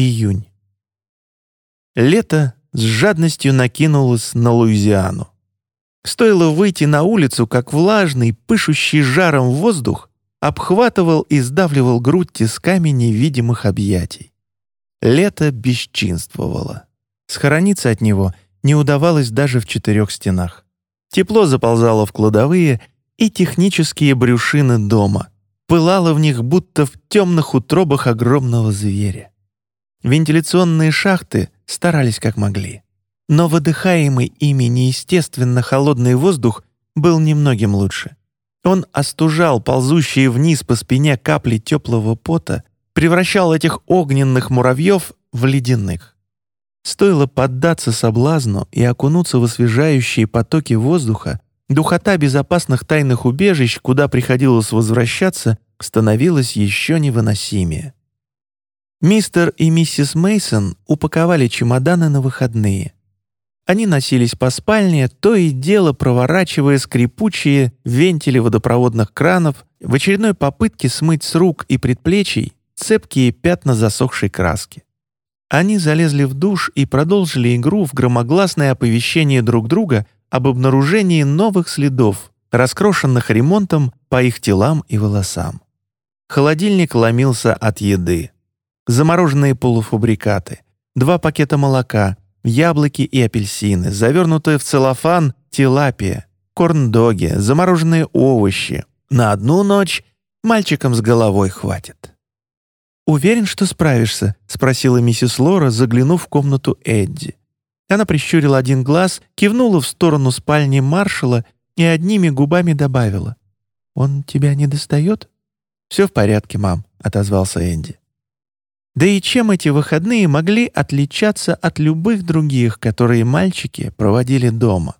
Июнь. Лето с жадностью накинулось на Луизиану. Стоило выйти на улицу, как влажный, пышущий жаром воздух обхватывал и сдавливал грудь тисками невидимых объятий. Лето бесчинствовало. Схорониться от него не удавалось даже в четырех стенах. Тепло заползало в кладовые и технические брюшины дома, пылало в них будто в темных утробах огромного зверя. Вентиляционные шахты старались как могли. Но выдыхаемый ими неестественно холодный воздух был немногим лучше. Он остужал ползущие вниз по спине капли теплого пота, превращал этих огненных муравьев в ледяных. Стоило поддаться соблазну и окунуться в освежающие потоки воздуха, духота безопасных тайных убежищ, куда приходилось возвращаться, становилась еще невыносимее. Мистер и миссис Мейсон упаковали чемоданы на выходные. Они носились по спальне, то и дело проворачивая скрипучие вентили водопроводных кранов в очередной попытке смыть с рук и предплечий цепкие пятна засохшей краски. Они залезли в душ и продолжили игру в громогласное оповещение друг друга об обнаружении новых следов, раскрошенных ремонтом по их телам и волосам. Холодильник ломился от еды. Замороженные полуфабрикаты, два пакета молока, яблоки и апельсины, завернутые в целлофан тилапия, корн-доги, замороженные овощи. На одну ночь мальчикам с головой хватит. «Уверен, что справишься?» — спросила миссис Лора, заглянув в комнату Эдди. Она прищурила один глаз, кивнула в сторону спальни маршала и одними губами добавила. «Он тебя не достает?» «Все в порядке, мам», — отозвался Энди. Да и чем эти выходные могли отличаться от любых других, которые мальчики проводили дома?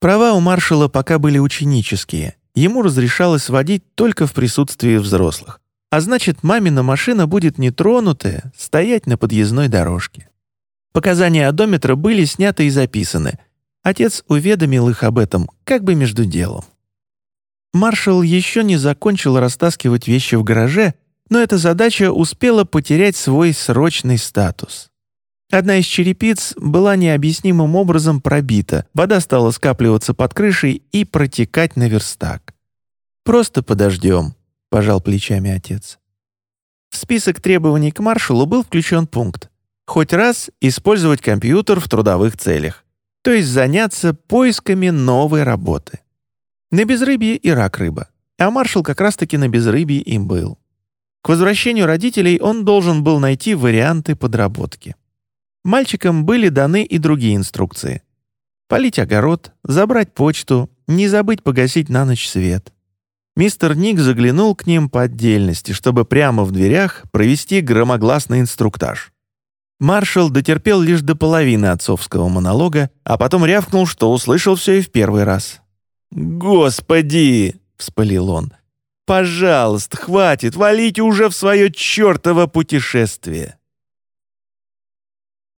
Права у маршала пока были ученические. Ему разрешалось водить только в присутствии взрослых. А значит, мамина машина будет нетронутая, стоять на подъездной дорожке. Показания одометра были сняты и записаны. Отец уведомил их об этом, как бы между делом. Маршал еще не закончил растаскивать вещи в гараже, но эта задача успела потерять свой срочный статус. Одна из черепиц была необъяснимым образом пробита, вода стала скапливаться под крышей и протекать на верстак. «Просто подождем», — пожал плечами отец. В список требований к маршалу был включен пункт «Хоть раз использовать компьютер в трудовых целях», то есть заняться поисками новой работы. На безрыбье и рак рыба, а маршал как раз-таки на безрыбье им был. Возвращению родителей он должен был найти варианты подработки. Мальчикам были даны и другие инструкции. Полить огород, забрать почту, не забыть погасить на ночь свет. Мистер Ник заглянул к ним по отдельности, чтобы прямо в дверях провести громогласный инструктаж. Маршал дотерпел лишь до половины отцовского монолога, а потом рявкнул, что услышал все и в первый раз. «Господи!» — вспылил он. Пожалуйста, хватит, валите уже в свое чертово путешествие.